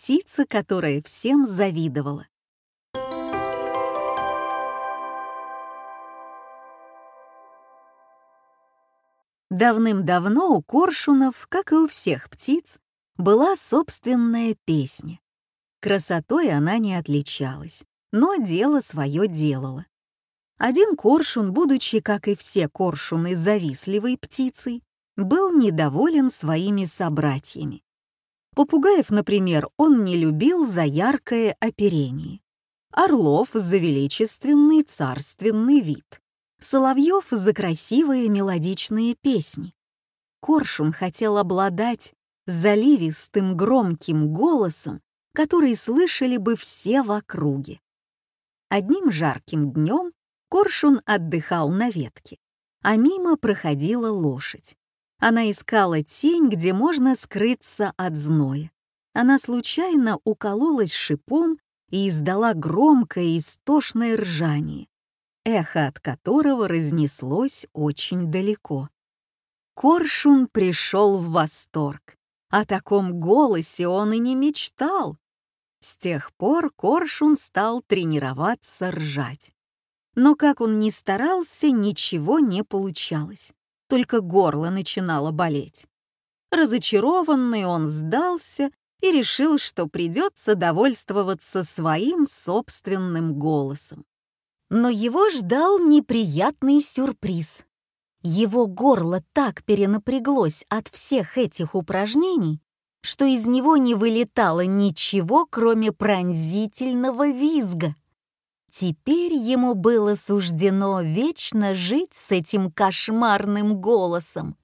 птица, которая всем завидовала. Давным-давно у коршунов, как и у всех птиц, была собственная песня. Красотой она не отличалась, но дело свое делала. Один коршун, будучи, как и все коршуны, завистливой птицей, был недоволен своими собратьями. Попугаев, например, он не любил за яркое оперение. Орлов за величественный царственный вид. Соловьев за красивые мелодичные песни. Коршун хотел обладать заливистым громким голосом, который слышали бы все в округе. Одним жарким днем Коршун отдыхал на ветке, а мимо проходила лошадь. Она искала тень, где можно скрыться от зноя. Она случайно укололась шипом и издала громкое истошное ржание эхо от которого разнеслось очень далеко. Коршун пришел в восторг. О таком голосе он и не мечтал. С тех пор Коршун стал тренироваться ржать. Но как он ни старался, ничего не получалось. Только горло начинало болеть. Разочарованный он сдался и решил, что придется довольствоваться своим собственным голосом. Но его ждал неприятный сюрприз. Его горло так перенапряглось от всех этих упражнений, что из него не вылетало ничего, кроме пронзительного визга. Теперь ему было суждено вечно жить с этим кошмарным голосом.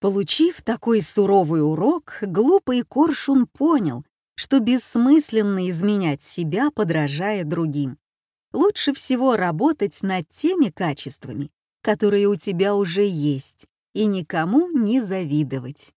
Получив такой суровый урок, глупый коршун понял, что бессмысленно изменять себя, подражая другим лучше всего работать над теми качествами, которые у тебя уже есть, и никому не завидовать.